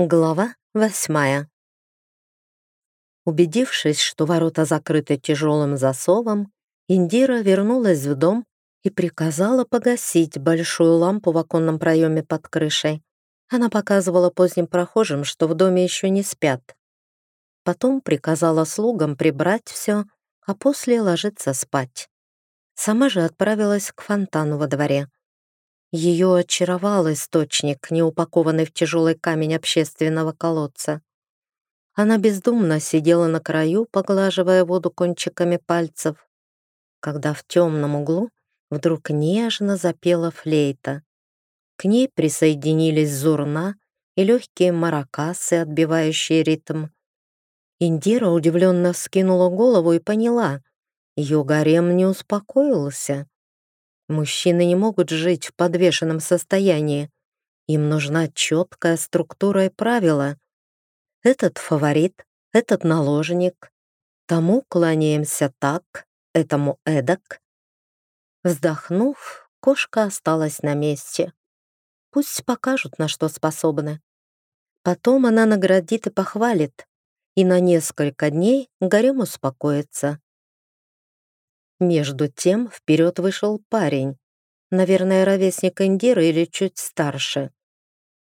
Глава восьмая. Убедившись, что ворота закрыты тяжелым засовом, Индира вернулась в дом и приказала погасить большую лампу в оконном проеме под крышей. Она показывала поздним прохожим, что в доме еще не спят. Потом приказала слугам прибрать все, а после ложиться спать. Сама же отправилась к фонтану во дворе. Ее очаровал источник, не упакованный в тяжелый камень общественного колодца. Она бездумно сидела на краю, поглаживая воду кончиками пальцев, когда в темном углу вдруг нежно запела флейта. К ней присоединились зурна и легкие маракасы, отбивающие ритм. Индира удивленно вскинула голову и поняла, ее гарем не успокоился. Мужчины не могут жить в подвешенном состоянии. Им нужна четкая структура и правила. Этот фаворит, этот наложник. Тому кланяемся так, этому эдак. Вздохнув, кошка осталась на месте. Пусть покажут, на что способны. Потом она наградит и похвалит, и на несколько дней гарем успокоится. Между тем вперед вышел парень, наверное, ровесник Индиры или чуть старше.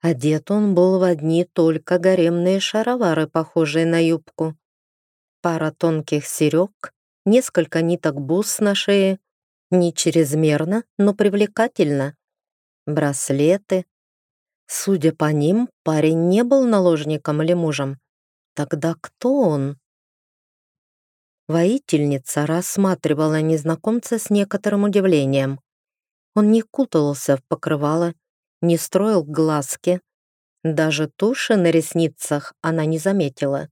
Одет он был в одни только гаремные шаровары, похожие на юбку. Пара тонких серег, несколько ниток бус на шее, не чрезмерно, но привлекательно. Браслеты. Судя по ним, парень не был наложником или мужем. Тогда кто он? Воительница рассматривала незнакомца с некоторым удивлением. Он не кутался в покрывало, не строил глазки. Даже туши на ресницах она не заметила.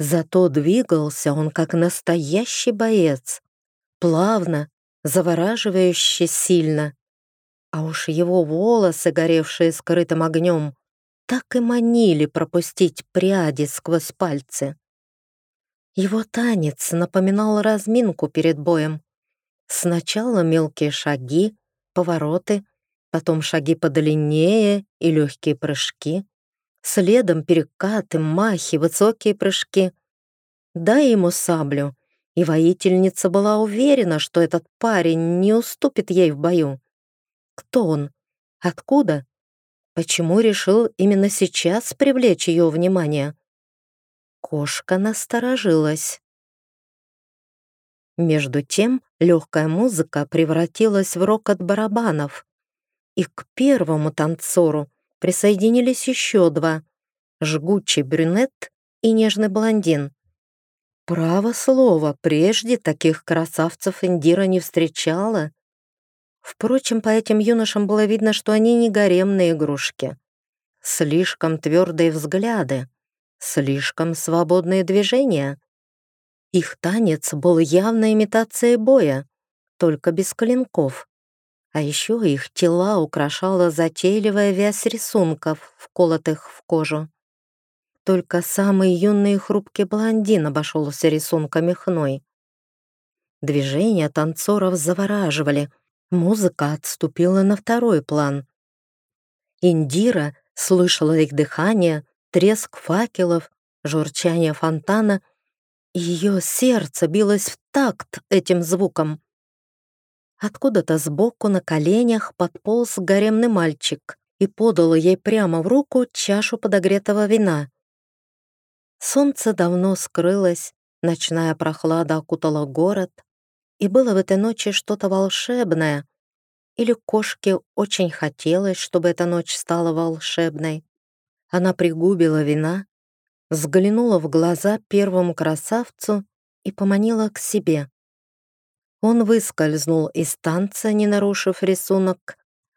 Зато двигался он как настоящий боец. Плавно, завораживающе сильно. А уж его волосы, горевшие скрытым огнем, так и манили пропустить пряди сквозь пальцы. Его танец напоминал разминку перед боем. Сначала мелкие шаги, повороты, потом шаги подлиннее и легкие прыжки, следом перекаты, махи, высокие прыжки. Дай ему саблю, и воительница была уверена, что этот парень не уступит ей в бою. Кто он? Откуда? Почему решил именно сейчас привлечь ее внимание? Кошка насторожилась. Между тем легкая музыка превратилась в рокот барабанов, и к первому танцору присоединились еще два — жгучий брюнет и нежный блондин. Право слово, прежде таких красавцев Индира не встречала. Впрочем, по этим юношам было видно, что они не гаремные игрушки. Слишком твердые взгляды, Слишком свободные движения. Их танец был явной имитацией боя, только без клинков. А еще их тела украшала затейливая вязь рисунков, вколотых в кожу. Только самый юный и хрупкий блондин обошелся рисунками хной. Движения танцоров завораживали, музыка отступила на второй план. Индира слышала их дыхание, треск факелов, журчание фонтана, ее сердце билось в такт этим звуком. Откуда-то сбоку на коленях подполз гаремный мальчик и подал ей прямо в руку чашу подогретого вина. Солнце давно скрылось, ночная прохлада окутала город, и было в этой ночи что-то волшебное, или кошке очень хотелось, чтобы эта ночь стала волшебной. Она пригубила вина, взглянула в глаза первому красавцу и поманила к себе. Он выскользнул из танца, не нарушив рисунок,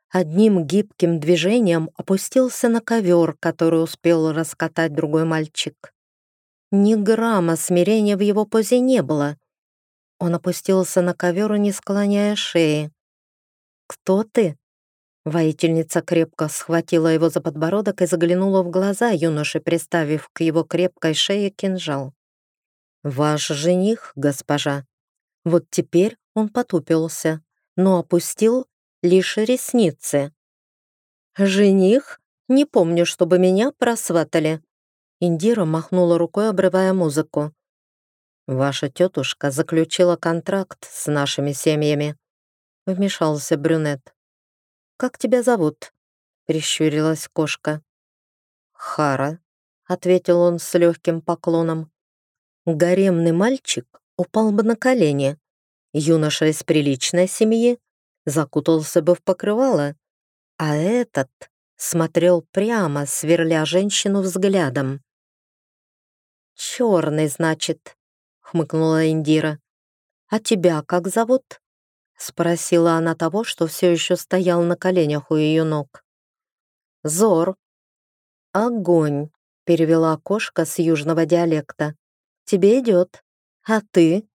одним гибким движением опустился на ковер, который успел раскатать другой мальчик. Ни грамма смирения в его позе не было. Он опустился на ковер, не склоняя шеи. «Кто ты?» Воительница крепко схватила его за подбородок и заглянула в глаза юноши, приставив к его крепкой шее кинжал. «Ваш жених, госпожа». Вот теперь он потупился, но опустил лишь ресницы. «Жених? Не помню, чтобы меня просватали». Индира махнула рукой, обрывая музыку. «Ваша тетушка заключила контракт с нашими семьями», — вмешался брюнет. «Как тебя зовут?» — прищурилась кошка. «Хара», — ответил он с легким поклоном. Гаремный мальчик упал бы на колени. Юноша из приличной семьи закутался бы в покрывало, а этот смотрел прямо, сверля женщину взглядом. «Черный, значит», — хмыкнула Индира. «А тебя как зовут?» — спросила она того, что все еще стоял на коленях у ее ног. «Зор». «Огонь», — перевела кошка с южного диалекта. «Тебе идет. А ты?»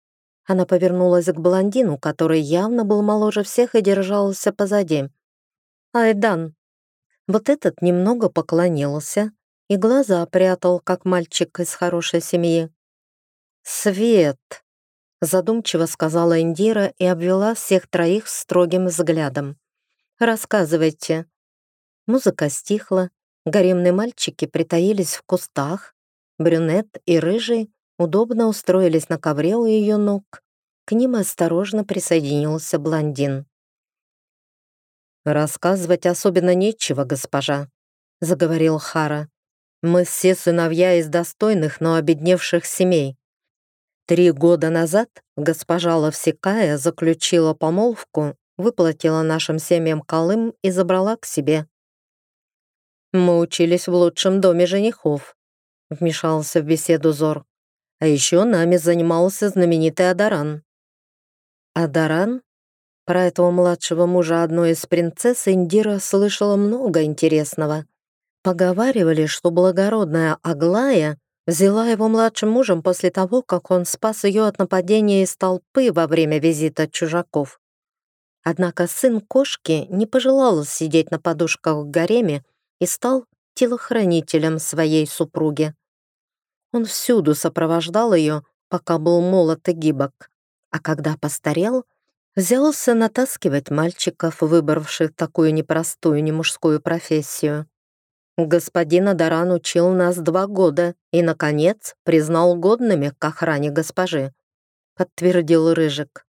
Она повернулась к блондину, который явно был моложе всех и держался позади. «Айдан». Вот этот немного поклонился и глаза прятал, как мальчик из хорошей семьи. «Свет!» — задумчиво сказала Индира и обвела всех троих строгим взглядом. «Рассказывайте». Музыка стихла, гаремные мальчики притаились в кустах, брюнет и рыжий удобно устроились на ковре у ее ног. К ним осторожно присоединился блондин. «Рассказывать особенно нечего, госпожа», — заговорил Хара. «Мы все сыновья из достойных, но обедневших семей. Три года назад госпожа Ловсекая заключила помолвку, выплатила нашим семьям колым и забрала к себе. Мы учились в лучшем доме женихов», — вмешался в беседу Зор. А еще нами занимался знаменитый Адаран. Адаран? Про этого младшего мужа одной из принцесс Индира слышала много интересного. Поговаривали, что благородная Аглая взяла его младшим мужем после того, как он спас ее от нападения из толпы во время визита чужаков. Однако сын кошки не пожелал сидеть на подушках в гареме и стал телохранителем своей супруги. Он всюду сопровождал ее, пока был молод и гибок. А когда постарел, взялся натаскивать мальчиков, выбравших такую непростую немужскую профессию. Господин Адаран учил нас два года и, наконец, признал годными к охране госпожи, подтвердил Рыжик.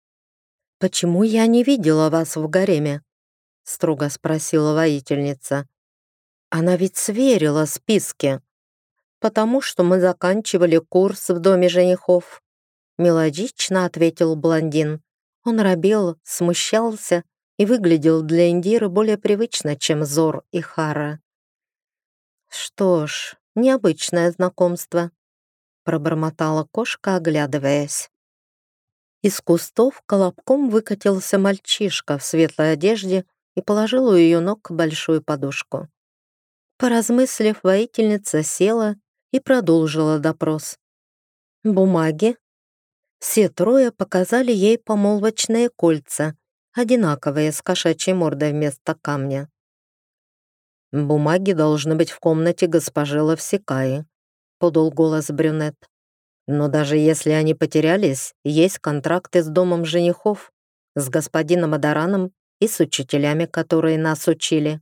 «Почему я не видела вас в гареме?» — строго спросила воительница. «Она ведь сверила списки» потому что мы заканчивали курс в доме женихов», — мелодично ответил блондин. Он робел, смущался и выглядел для Индиры более привычно, чем Зор и Хара. «Что ж, необычное знакомство», — пробормотала кошка, оглядываясь. Из кустов колобком выкатился мальчишка в светлой одежде и положил у ее ног большую подушку. Поразмыслив, воительница села и продолжила допрос. «Бумаги?» Все трое показали ей помолвочные кольца, одинаковые, с кошачьей мордой вместо камня. «Бумаги должны быть в комнате госпожи Лавсекаи», — подал голос брюнет. «Но даже если они потерялись, есть контракты с домом женихов, с господином Адараном и с учителями, которые нас учили».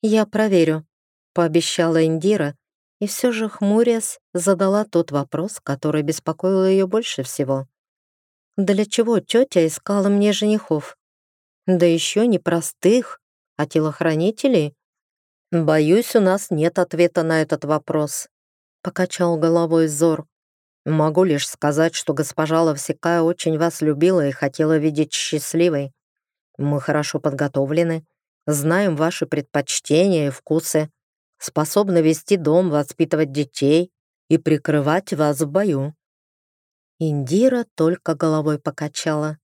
«Я проверю», — пообещала Индира и все же, хмурясь, задала тот вопрос, который беспокоил ее больше всего. «Для чего тетя искала мне женихов? Да еще не простых, а телохранителей?» «Боюсь, у нас нет ответа на этот вопрос», — покачал головой Зор. «Могу лишь сказать, что госпожа Лавсекая очень вас любила и хотела видеть счастливой. Мы хорошо подготовлены, знаем ваши предпочтения и вкусы, способна вести дом, воспитывать детей и прикрывать вас в бою». Индира только головой покачала.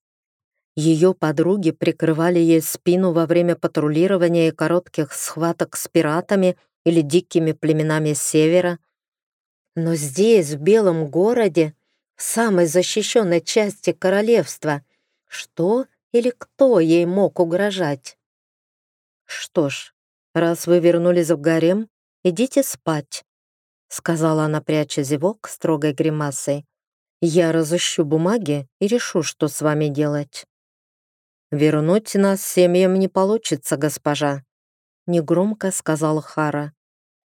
Ее подруги прикрывали ей спину во время патрулирования и коротких схваток с пиратами или дикими племенами севера. Но здесь, в Белом городе, в самой защищенной части королевства, что или кто ей мог угрожать? Что ж, «Раз вы вернулись в гарем, идите спать», — сказала она, пряча зевок строгой гримасой. «Я разыщу бумаги и решу, что с вами делать». «Вернуть нас семьям не получится, госпожа», — негромко сказал Хара.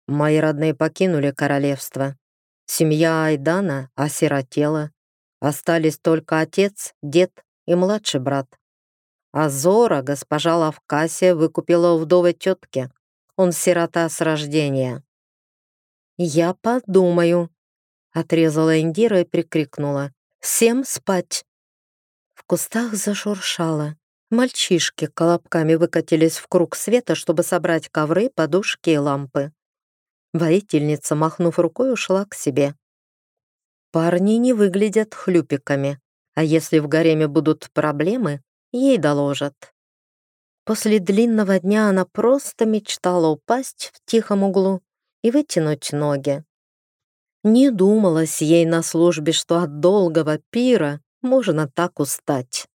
«Мои родные покинули королевство. Семья Айдана осиротела. Остались только отец, дед и младший брат. А Зора госпожа Лавкасия выкупила у вдовы тетки. Он сирота с рождения. «Я подумаю», — отрезала Индира и прикрикнула. «Всем спать!» В кустах зашуршало. Мальчишки колобками выкатились в круг света, чтобы собрать ковры, подушки и лампы. Воительница, махнув рукой, ушла к себе. Парни не выглядят хлюпиками, а если в гареме будут проблемы, ей доложат. После длинного дня она просто мечтала упасть в тихом углу и вытянуть ноги. Не думалось ей на службе, что от долгого пира можно так устать.